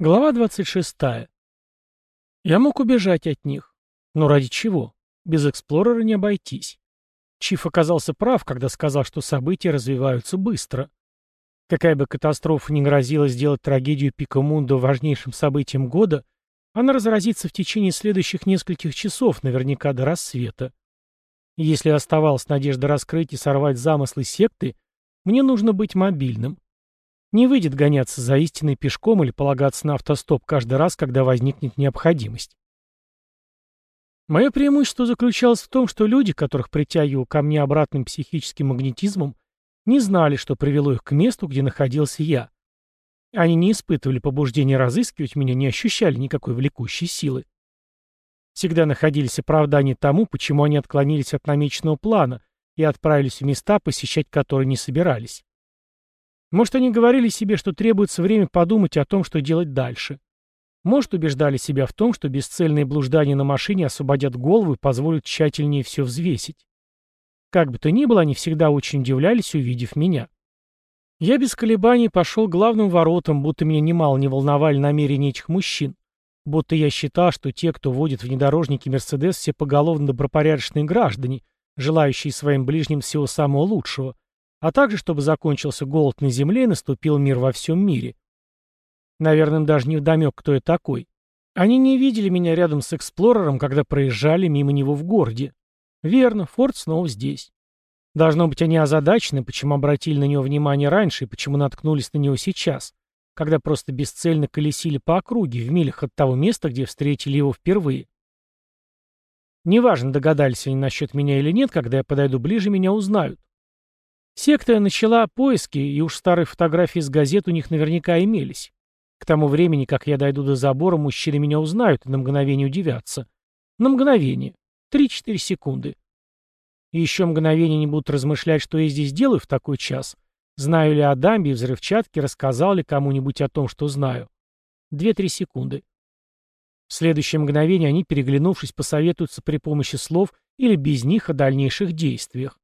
Глава 26. Я мог убежать от них. Но ради чего? Без эксплорера не обойтись. Чиф оказался прав, когда сказал, что события развиваются быстро. Какая бы катастрофа ни грозила сделать трагедию Пикамунда важнейшим событием года, она разразится в течение следующих нескольких часов, наверняка до рассвета. если оставалась надежда раскрыть и сорвать замыслы секты, мне нужно быть мобильным. Не выйдет гоняться за истиной пешком или полагаться на автостоп каждый раз, когда возникнет необходимость. Мое преимущество заключалось в том, что люди, которых притягивал ко мне обратным психическим магнетизмом, не знали, что привело их к месту, где находился я. Они не испытывали побуждения разыскивать меня, не ощущали никакой влекущей силы. Всегда находились оправдания тому, почему они отклонились от намеченного плана и отправились в места, посещать которые не собирались. Может, они говорили себе, что требуется время подумать о том, что делать дальше. Может, убеждали себя в том, что бесцельные блуждания на машине освободят голову и позволят тщательнее все взвесить. Как бы то ни было, они всегда очень удивлялись, увидев меня. Я без колебаний пошел главным воротам, будто меня немало не волновали намерения этих мужчин. Будто я считал, что те, кто водит внедорожники «Мерседес», все поголовно добропорядочные граждане, желающие своим ближним всего самого лучшего, а также чтобы закончился голод на земле и наступил мир во всем мире. Наверное, даже не вдомек, кто я такой. Они не видели меня рядом с Эксплорером, когда проезжали мимо него в городе. Верно, Форд снова здесь. Должно быть, они озадачены, почему обратили на него внимание раньше и почему наткнулись на него сейчас, когда просто бесцельно колесили по округе, в милях от того места, где встретили его впервые. Неважно, догадались они насчет меня или нет, когда я подойду ближе, меня узнают. Секта начала поиски, и уж старые фотографии с газет у них наверняка имелись. К тому времени, как я дойду до забора, мужчины меня узнают и на мгновение удивятся. На мгновение. Три-четыре секунды. И еще мгновение не будут размышлять, что я здесь делаю в такой час. Знаю ли о дамбе и взрывчатке, рассказал ли кому-нибудь о том, что знаю. Две-три секунды. В следующее мгновение они, переглянувшись, посоветуются при помощи слов или без них о дальнейших действиях.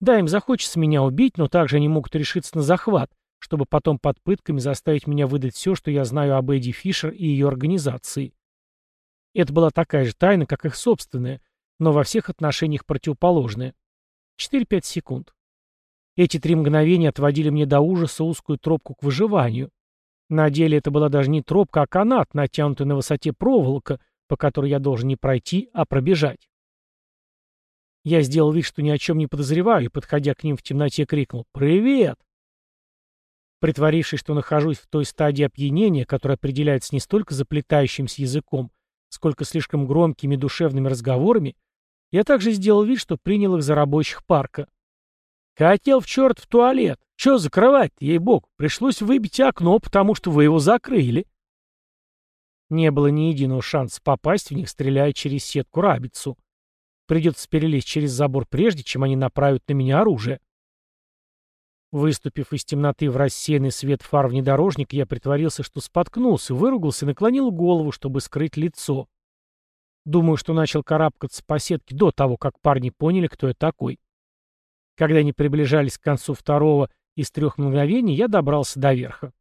Да, им захочется меня убить, но также они могут решиться на захват, чтобы потом под пытками заставить меня выдать все, что я знаю об Эдди Фишер и ее организации. Это была такая же тайна, как их собственная, но во всех отношениях противоположная. 4-5 секунд. Эти три мгновения отводили мне до ужаса узкую тропку к выживанию. На деле это была даже не тропка, а канат, натянутый на высоте проволока, по которой я должен не пройти, а пробежать. Я сделал вид, что ни о чем не подозреваю, и, подходя к ним в темноте, крикнул «Привет!». Притворившись, что нахожусь в той стадии опьянения, которая определяется не столько заплетающимся языком, сколько слишком громкими душевными разговорами, я также сделал вид, что принял их за рабочих парка. «Хотел в черт в туалет. Че закрывать ей-бог? Пришлось выбить окно, потому что вы его закрыли». Не было ни единого шанса попасть в них, стреляя через сетку-рабицу. Придется перелезть через забор прежде, чем они направят на меня оружие. Выступив из темноты в рассеянный свет фар внедорожника, я притворился, что споткнулся, выругался и наклонил голову, чтобы скрыть лицо. Думаю, что начал карабкаться по сетке до того, как парни поняли, кто я такой. Когда они приближались к концу второго из трех мгновений, я добрался до верха.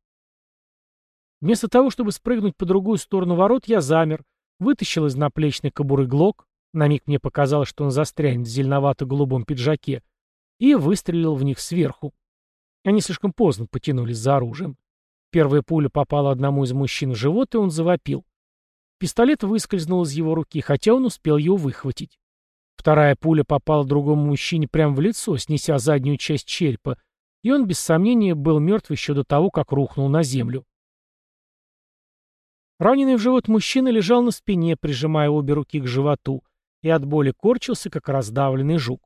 Вместо того, чтобы спрыгнуть по другую сторону ворот, я замер, вытащил из наплечной кобуры глок, на миг мне показалось, что он застрянет в зеленовато-голубом пиджаке, и выстрелил в них сверху. Они слишком поздно потянулись за оружием. Первая пуля попала одному из мужчин в живот, и он завопил. Пистолет выскользнул из его руки, хотя он успел его выхватить. Вторая пуля попала другому мужчине прямо в лицо, снеся заднюю часть черепа, и он, без сомнения, был мертв еще до того, как рухнул на землю. Раненый в живот мужчина лежал на спине, прижимая обе руки к животу, и от боли корчился, как раздавленный жук.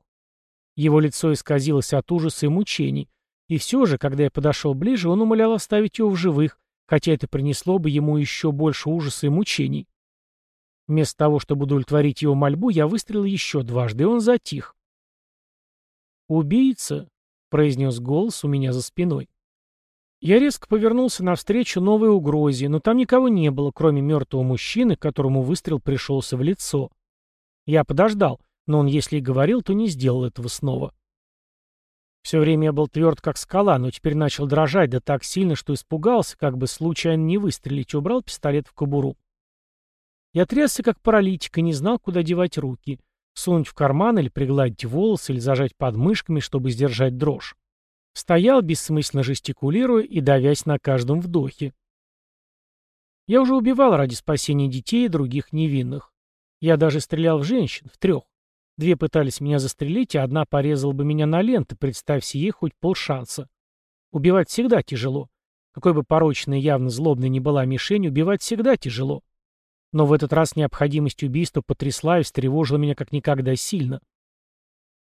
Его лицо исказилось от ужаса и мучений, и все же, когда я подошел ближе, он умолял оставить его в живых, хотя это принесло бы ему еще больше ужаса и мучений. Вместо того, чтобы удовлетворить его мольбу, я выстрелил еще дважды, и он затих. «Убийца», — произнес голос у меня за спиной. Я резко повернулся навстречу новой угрозе, но там никого не было, кроме мертвого мужчины, которому выстрел пришелся в лицо. Я подождал, но он, если и говорил, то не сделал этого снова. Все время я был тверд, как скала, но теперь начал дрожать, да так сильно, что испугался, как бы случайно не выстрелить, убрал пистолет в кобуру. Я трясся, как паралитик, и не знал, куда девать руки. Сунуть в карман или пригладить волосы, или зажать под мышками, чтобы сдержать дрожь. Стоял, бессмысленно жестикулируя и давясь на каждом вдохе. Я уже убивал ради спасения детей и других невинных. Я даже стрелял в женщин, в трех. Две пытались меня застрелить, а одна порезала бы меня на ленты, представь себе хоть полшанса. Убивать всегда тяжело. Какой бы порочной и явно злобной ни была мишень, убивать всегда тяжело. Но в этот раз необходимость убийства потрясла и встревожила меня как никогда сильно.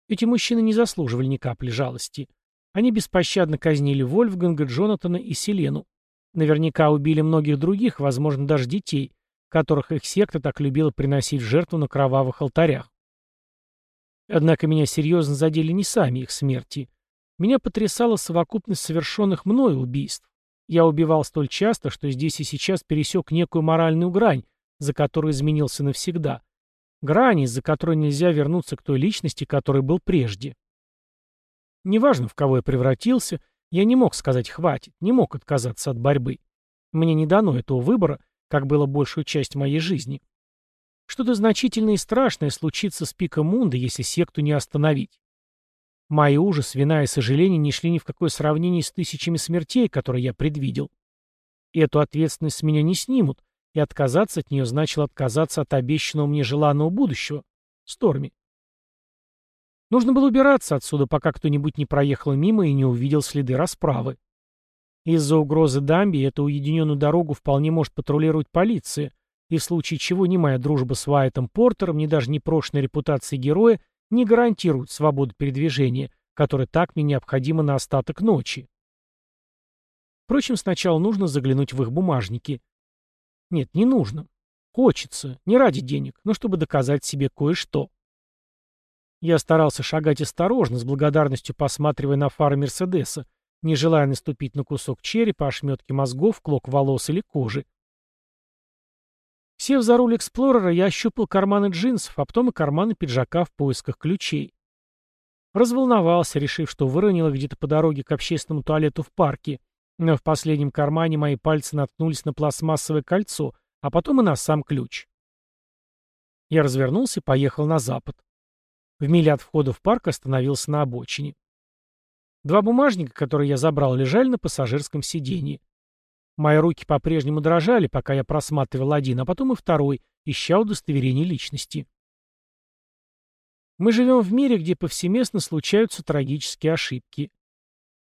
Эти мужчины не заслуживали ни капли жалости. Они беспощадно казнили Вольфганга, Джонатана и Селену. Наверняка убили многих других, возможно, даже детей, которых их секта так любила приносить жертву на кровавых алтарях. Однако меня серьезно задели не сами их смерти. Меня потрясала совокупность совершенных мною убийств. Я убивал столь часто, что здесь и сейчас пересек некую моральную грань, за которую изменился навсегда. Грань, из-за которой нельзя вернуться к той личности, которой был прежде. Неважно, в кого я превратился, я не мог сказать «хватит», не мог отказаться от борьбы. Мне не дано этого выбора, как было большую часть моей жизни. Что-то значительное и страшное случится с пиком Мунда, если секту не остановить. Мои ужас, вина и сожаление не шли ни в какое сравнение с тысячами смертей, которые я предвидел. И эту ответственность с меня не снимут, и отказаться от нее значило отказаться от обещанного мне желанного будущего. Сторми. Нужно было убираться отсюда, пока кто-нибудь не проехал мимо и не увидел следы расправы. Из-за угрозы Дамби эту уединенную дорогу вполне может патрулировать полиция, и в случае чего ни моя дружба с Вайтом Портером, ни даже непрошенная репутация героя не гарантируют свободу передвижения, которая так мне необходима на остаток ночи. Впрочем, сначала нужно заглянуть в их бумажники. Нет, не нужно. Хочется, не ради денег, но чтобы доказать себе кое-что. Я старался шагать осторожно, с благодарностью посматривая на фары Мерседеса, не желая наступить на кусок черепа, ошметки мозгов, клок волос или кожи. Сев за руль Эксплорера, я ощупал карманы джинсов, а потом и карманы пиджака в поисках ключей. Разволновался, решив, что выронил их где-то по дороге к общественному туалету в парке, но в последнем кармане мои пальцы наткнулись на пластмассовое кольцо, а потом и на сам ключ. Я развернулся и поехал на запад. В миле от входа в парк остановился на обочине. Два бумажника, которые я забрал, лежали на пассажирском сиденье. Мои руки по-прежнему дрожали, пока я просматривал один, а потом и второй, ища удостоверение личности. Мы живем в мире, где повсеместно случаются трагические ошибки.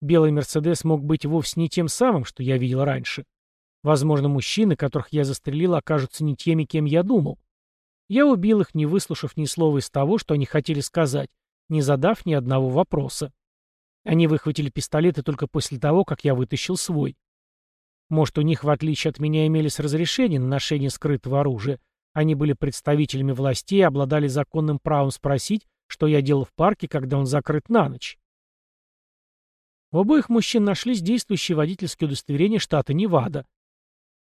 Белый Мерседес мог быть вовсе не тем самым, что я видел раньше. Возможно, мужчины, которых я застрелил, окажутся не теми, кем я думал. Я убил их, не выслушав ни слова из того, что они хотели сказать, не задав ни одного вопроса. Они выхватили пистолеты только после того, как я вытащил свой. Может, у них, в отличие от меня, имелись разрешения на ношение скрытого оружия. Они были представителями властей и обладали законным правом спросить, что я делал в парке, когда он закрыт на ночь. У обоих мужчин нашлись действующие водительские удостоверения штата Невада.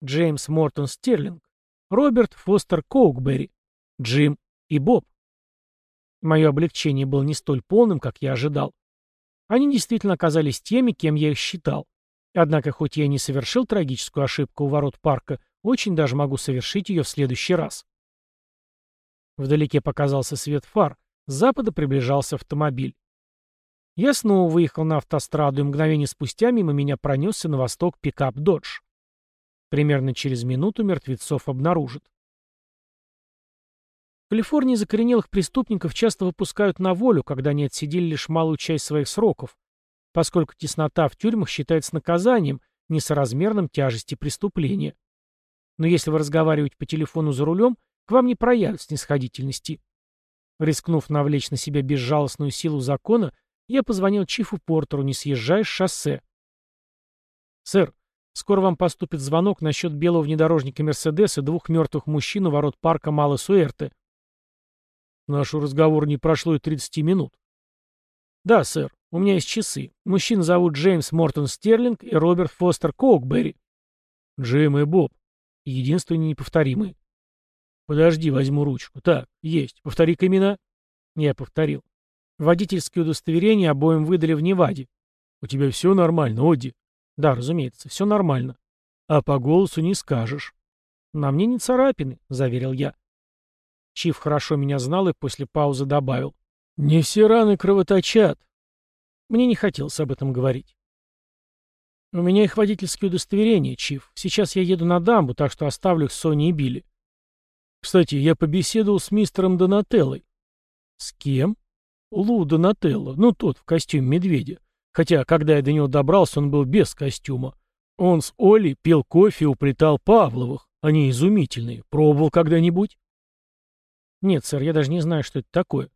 Джеймс Мортон Стерлинг, Роберт Фостер Коукберри, Джим и Боб. Мое облегчение было не столь полным, как я ожидал. Они действительно оказались теми, кем я их считал. Однако, хоть я и не совершил трагическую ошибку у ворот парка, очень даже могу совершить ее в следующий раз. Вдалеке показался свет фар, с запада приближался автомобиль. Я снова выехал на автостраду, и мгновение спустя мимо меня пронесся на восток пикап «Додж». Примерно через минуту мертвецов обнаружат. Калифорнии закоренелых преступников часто выпускают на волю, когда они отсидели лишь малую часть своих сроков, поскольку теснота в тюрьмах считается наказанием, несоразмерным тяжести преступления. Но если вы разговариваете по телефону за рулем, к вам не проявят снисходительности. Рискнув навлечь на себя безжалостную силу закона, я позвонил Чифу Портеру, не съезжая с шоссе. «Сэр, скоро вам поступит звонок насчет белого внедорожника «Мерседес» и двух мертвых мужчин у ворот парка Мало Суэрте». Наш разговор не прошло и 30 минут. «Да, сэр. У меня есть часы. Мужчин зовут Джеймс Мортон Стерлинг и Роберт Фостер Коукберри. Джим и Боб. Единственные неповторимые. Подожди, возьму ручку. Так, есть. Повтори-ка имена. Я повторил. Водительские удостоверения обоим выдали в Неваде. У тебя все нормально, Оди? Да, разумеется, все нормально. А по голосу не скажешь. На мне не царапины, заверил я. Чиф хорошо меня знал и после паузы добавил. Не все раны кровоточат. Мне не хотелось об этом говорить. У меня их водительские удостоверения, Чиф. Сейчас я еду на дамбу, так что оставлю их Сони и Билли. Кстати, я побеседовал с мистером Донателлой. С кем? Лу Донателло, ну тот, в костюме медведя. Хотя, когда я до него добрался, он был без костюма. Он с Олей пил кофе и уплетал Павловых. Они изумительные. Пробовал когда-нибудь? Нет, сэр, я даже не знаю, что это такое.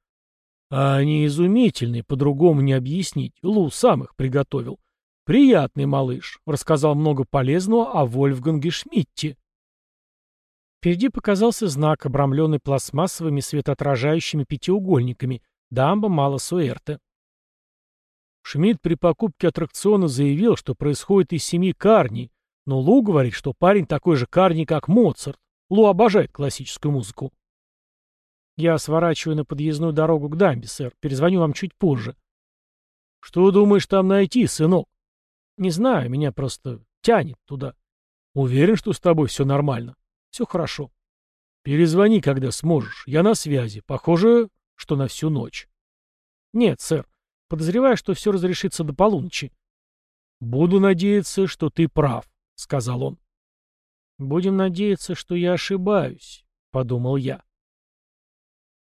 А они изумительные, по-другому не объяснить. Лу сам их приготовил. Приятный малыш. Рассказал много полезного о Вольфганге Шмидте. Впереди показался знак, обрамленный пластмассовыми светоотражающими пятиугольниками. Дамба Мала Суэрте. Шмидт при покупке аттракциона заявил, что происходит из семьи Карни, но Лу говорит, что парень такой же Карни, как Моцарт. Лу обожает классическую музыку. Я сворачиваю на подъездную дорогу к дамбе, сэр. Перезвоню вам чуть позже. Что думаешь там найти, сынок? Не знаю, меня просто тянет туда. Уверен, что с тобой все нормально? Все хорошо. Перезвони, когда сможешь. Я на связи. Похоже, что на всю ночь. Нет, сэр. Подозреваю, что все разрешится до полуночи. Буду надеяться, что ты прав, сказал он. Будем надеяться, что я ошибаюсь, подумал я.